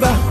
바.